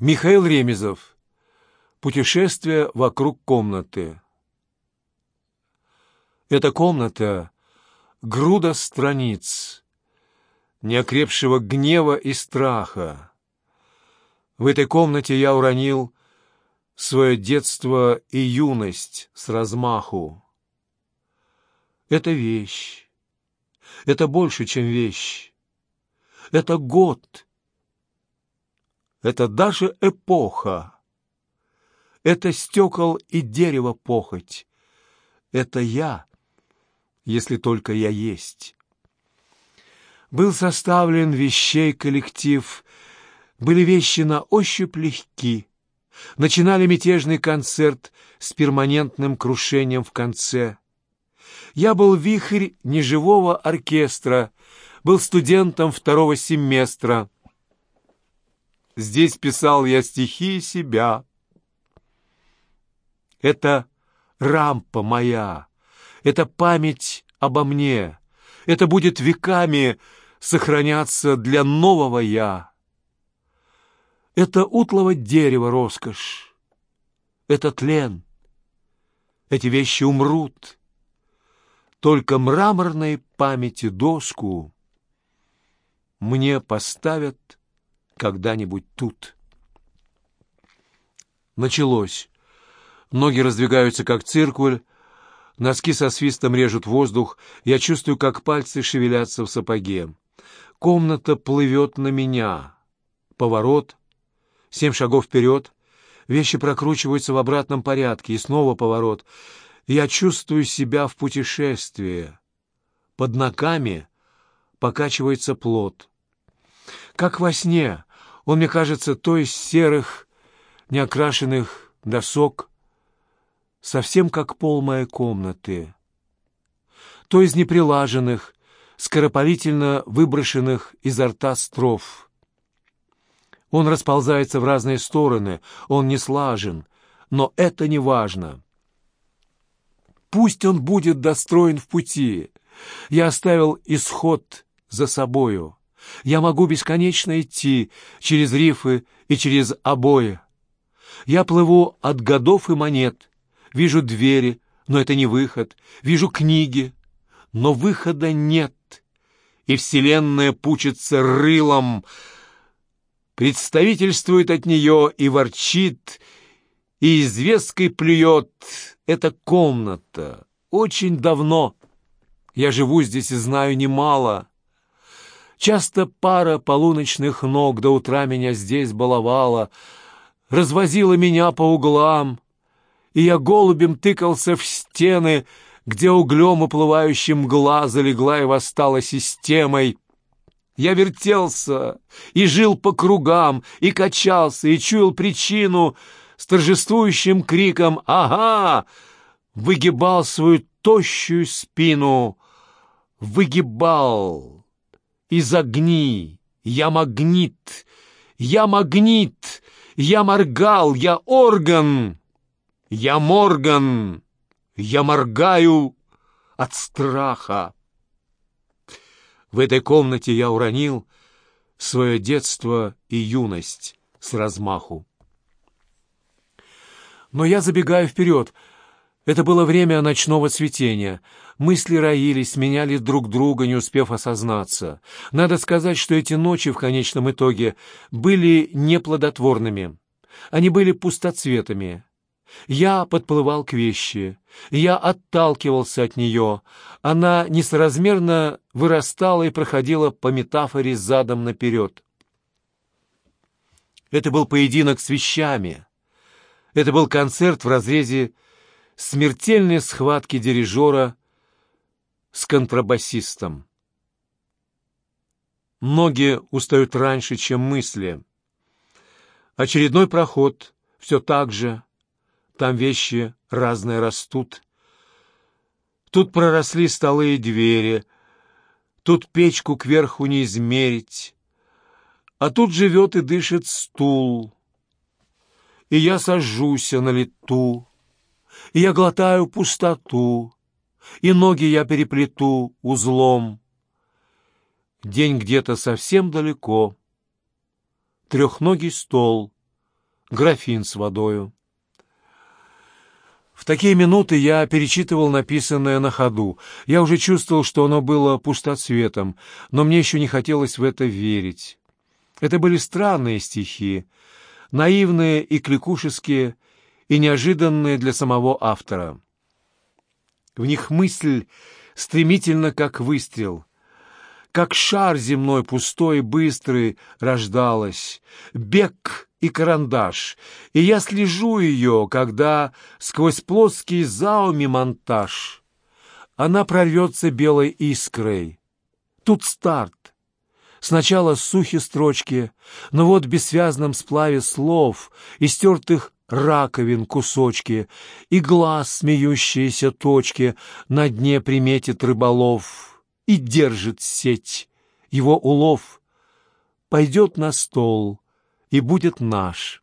Михаил Ремезов. Путешествие вокруг комнаты. Эта комната — груда страниц, неокрепшего гнева и страха. В этой комнате я уронил свое детство и юность с размаху. Это вещь. Это больше, чем вещь. Это год. Это даже эпоха. Это стекол и дерево похоть. Это я, если только я есть. Был составлен вещей коллектив, были вещи на ощупь легки. Начинали мятежный концерт с перманентным крушением в конце. Я был вихрь неживого оркестра, был студентом второго семестра. Здесь писал я стихи себя. Это рампа моя, это память обо мне, это будет веками сохраняться для нового «я». Это утлого дерева роскошь, это тлен. Эти вещи умрут. Только мраморной памяти доску мне поставят когда-нибудь тут. Началось. Ноги раздвигаются, как циркуль, носки со свистом режут воздух, я чувствую, как пальцы шевелятся в сапоге. Комната плывет на меня. Поворот, семь шагов вперед, вещи прокручиваются в обратном порядке, и снова поворот. Я чувствую себя в путешествии. Под ногами покачивается плод. Как во сне, он мне кажется то из серых, неокрашенных досок, совсем как пол моей комнаты, то из неприлаженных, скоропалительно выброшенных изо рта стров. Он расползается в разные стороны, он не слажен, но это не важно. Пусть он будет достроен в пути. Я оставил исход за собою. Я могу бесконечно идти через рифы и через обои. Я плыву от годов и монет, вижу двери, но это не выход, вижу книги, но выхода нет, и вселенная пучится рылом, представительствует от нее и ворчит, и известкой плюет. Это комната. Очень давно. Я живу здесь и знаю немало. Часто пара полуночных ног до утра меня здесь баловала, развозила меня по углам, и я голубем тыкался в стены, где углем уплывающим мгла залегла и восстала системой. Я вертелся и жил по кругам, и качался, и чуял причину с торжествующим криком «Ага!» выгибал свою тощую спину, выгибал из огни. Я магнит, я магнит, я моргал, я орган, я морган, я моргаю от страха. В этой комнате я уронил свое детство и юность с размаху. Но я забегаю вперед — это было время ночного цветения. Мысли роились, меняли друг друга, не успев осознаться. Надо сказать, что эти ночи в конечном итоге были неплодотворными. Они были пустоцветами. Я подплывал к вещи. Я отталкивался от нее. Она несоразмерно вырастала и проходила по метафоре задом наперед. Это был поединок с вещами. Это был концерт в разрезе смертельной схватки дирижера с контрабасистом. Ноги устают раньше, чем мысли. Очередной проход, все так же. Там вещи разные растут. Тут проросли столы и двери. Тут печку кверху не измерить. А тут живет и дышит стул. И я сажусь на лету и я глотаю пустоту, и ноги я переплету узлом. День где-то совсем далеко, трехногий стол графин с водою. В такие минуты я перечитывал написанное на ходу. Я уже чувствовал, что оно было пустоцветом, но мне еще не хотелось в это верить. Это были странные стихи, наивные и кликушеские, и неожиданные для самого автора. В них мысль стремительно, как выстрел, как шар земной пустой и быстрый рождалась, бег и карандаш, и я слежу ее, когда сквозь плоский зауми монтаж она прорвется белой искрой. Тут старт. Сначала сухи строчки, но вот в бессвязном сплаве слов, истертых раковин кусочки, и глаз смеющиеся точки на дне приметит рыболов и держит сеть. Его улов пойдет на стол — и будет наш.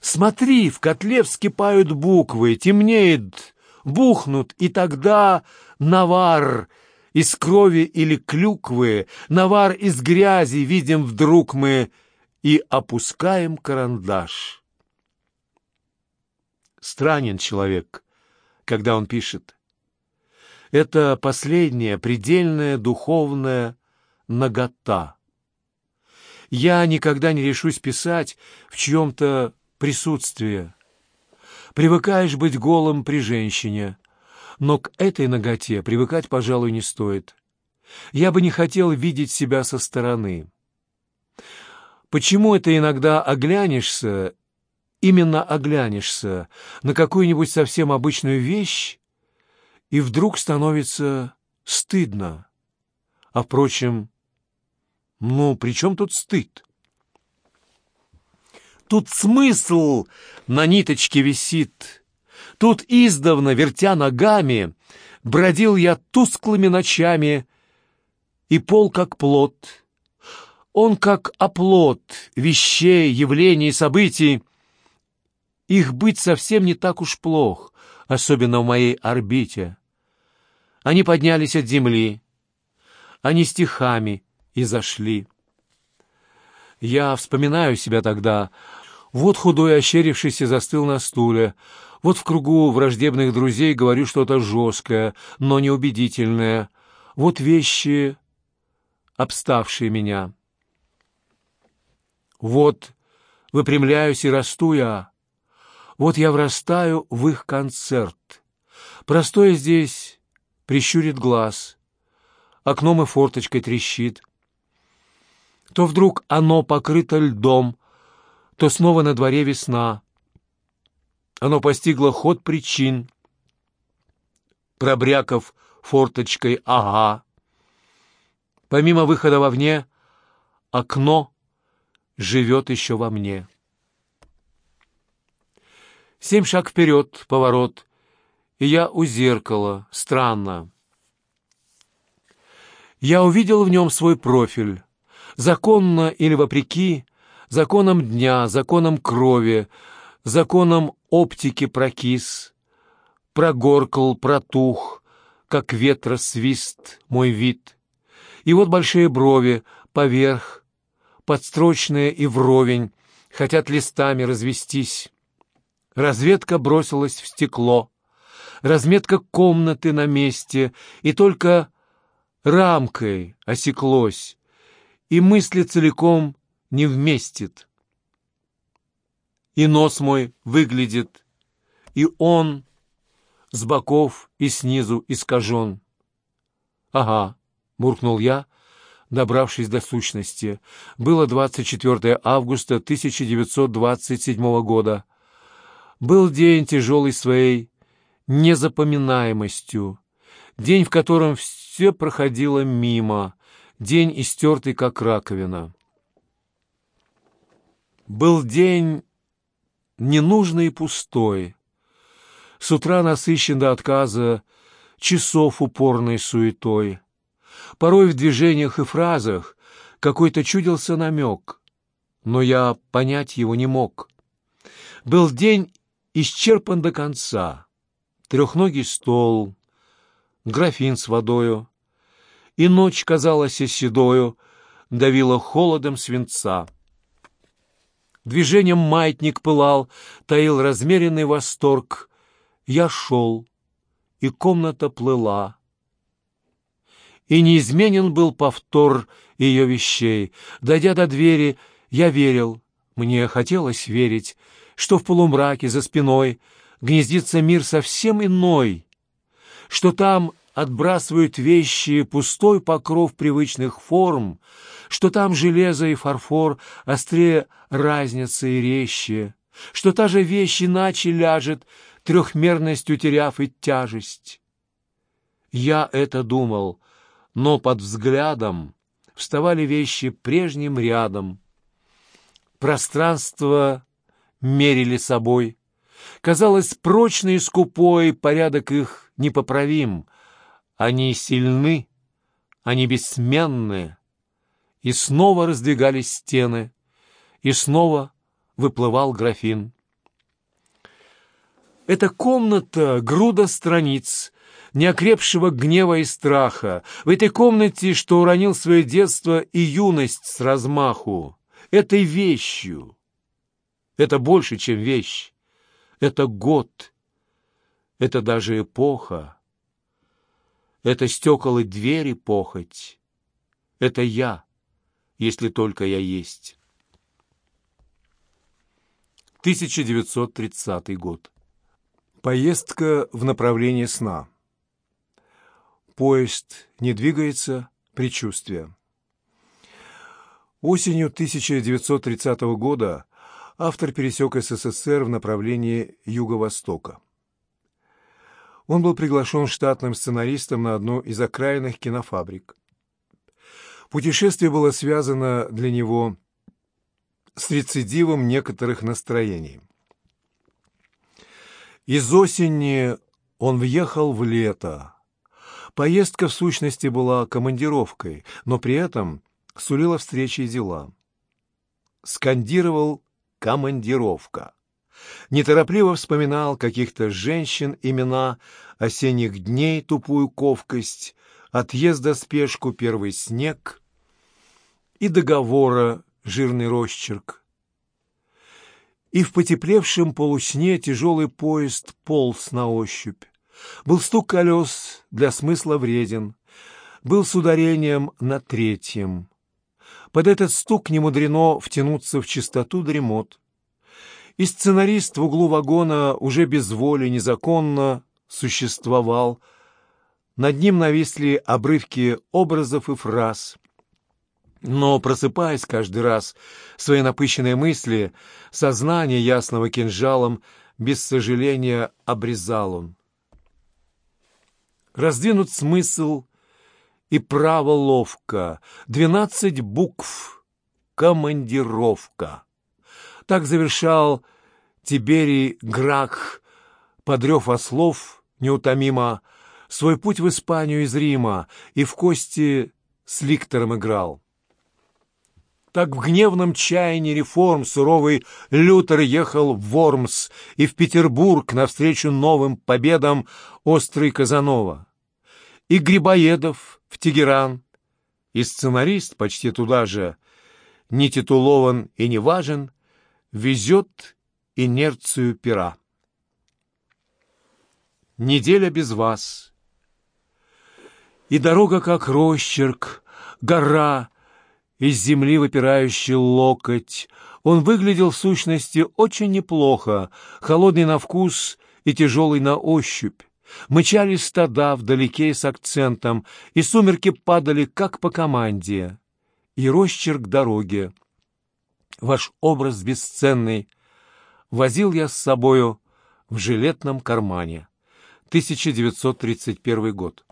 Смотри, в котле вскипают буквы, темнеет, бухнут, и тогда навар из крови или клюквы, навар из грязи видим вдруг мы и опускаем карандаш. Странен человек, когда он пишет. Это последняя, предельная духовная нагота. Я никогда не решусь писать в чьем-то присутствии. Привыкаешь быть голым при женщине, но к этой ноготе привыкать, пожалуй, не стоит. Я бы не хотел видеть себя со стороны. Почему это иногда оглянешься, именно оглянешься на какую-нибудь совсем обычную вещь, и вдруг становится стыдно? А, впрочем, ну, при чем тут стыд? Тут смысл на ниточке висит. Тут издавна, вертя ногами, бродил я тусклыми ночами, и пол как плод. Он как оплот вещей, явлений, событий. Их быть совсем не так уж плох, особенно в моей орбите. Они поднялись от земли, они стихами, и зашли. Я вспоминаю себя тогда. Вот худой ощерившийся застыл на стуле. Вот в кругу враждебных друзей говорю что-то жесткое, но неубедительное. Вот вещи, обставшие меня. Вот выпрямляюсь и расту я. Вот я врастаю в их концерт. Простое здесь прищурит глаз. Окном и форточкой трещит то вдруг оно покрыто льдом, то снова на дворе весна. Оно постигло ход причин, пробряков форточкой «ага». Помимо выхода вовне, окно живет еще во мне. Семь шаг вперед, поворот, и я у зеркала, странно. Я увидел в нем свой профиль, законно или вопреки, законам дня, законам крови, законам оптики прокис, прогоркал, протух, как ветра свист мой вид. И вот большие брови поверх, подстрочные и вровень, хотят листами развестись. Разведка бросилась в стекло, разметка комнаты на месте, и только рамкой осеклось, и мысли целиком не вместит. И нос мой выглядит, и он с боков и снизу искажен. «Ага», — буркнул я, добравшись до сущности. Было 24 августа 1927 года. Был день тяжелый своей незапоминаемостью, день, в котором все проходило мимо, день истертый, как раковина. Был день ненужный и пустой, с утра насыщен до отказа часов упорной суетой. Порой в движениях и фразах какой-то чудился намек, но я понять его не мог. Был день исчерпан до конца. Трехногий стол, графин с водою, и ночь казалась седою, давила холодом свинца. Движением маятник пылал, таил размеренный восторг. Я шел, и комната плыла. И неизменен был повтор ее вещей. Дойдя до двери, я верил, мне хотелось верить, что в полумраке за спиной гнездится мир совсем иной, что там отбрасывают вещи пустой покров привычных форм, что там железо и фарфор острее разницы и резче, что та же вещь иначе ляжет, трехмерность утеряв и тяжесть. Я это думал, но под взглядом вставали вещи прежним рядом. Пространство мерили собой. Казалось, прочный и скупой порядок их непоправим. Они сильны, они бессменны. И снова раздвигались стены, и снова выплывал графин. Эта комната — груда страниц, неокрепшего гнева и страха. В этой комнате, что уронил свое детство и юность с размаху. Этой вещью. Это больше, чем вещь. Это год. Это даже эпоха. Это стекол и двери похоть. Это я, если только я есть. 1930 год. Поездка в направлении сна. Поезд не двигается, предчувствие. Осенью 1930 года автор пересек СССР в направлении юго-востока. Он был приглашен штатным сценаристом на одну из окраинных кинофабрик. Путешествие было связано для него с рецидивом некоторых настроений. Из осени он въехал в лето. Поездка, в сущности, была командировкой, но при этом сулила встречи и дела. Скандировал «командировка». Неторопливо вспоминал каких-то женщин имена, осенних дней тупую ковкость, отъезда спешку первый снег и договора жирный росчерк. И в потеплевшем полусне тяжелый поезд полз на ощупь. Был стук колес для смысла вреден, был с ударением на третьем. Под этот стук не мудрено втянуться в чистоту дремот. И сценарист в углу вагона уже без воли незаконно существовал. Над ним нависли обрывки образов и фраз. Но, просыпаясь каждый раз, свои напыщенные мысли, сознание ясного кинжалом, без сожаления обрезал он. Раздвинут смысл и право ловко. Двенадцать букв. Командировка. Так завершал Тиберий Грак, подрев ослов неутомимо, свой путь в Испанию из Рима и в кости с ликтором играл. Так в гневном чаянии реформ суровый Лютер ехал в Вормс и в Петербург навстречу новым победам острый Казанова. И Грибоедов в Тегеран, и сценарист почти туда же, не титулован и не важен, везет инерцию пера. Неделя без вас. И дорога как росчерк, гора, из земли выпирающий локоть. Он выглядел в сущности очень неплохо, холодный на вкус и тяжелый на ощупь. Мычали стада вдалеке с акцентом, и сумерки падали, как по команде. И росчерк дороги. Ваш образ бесценный. Возил я с собою в жилетном кармане. 1931 год.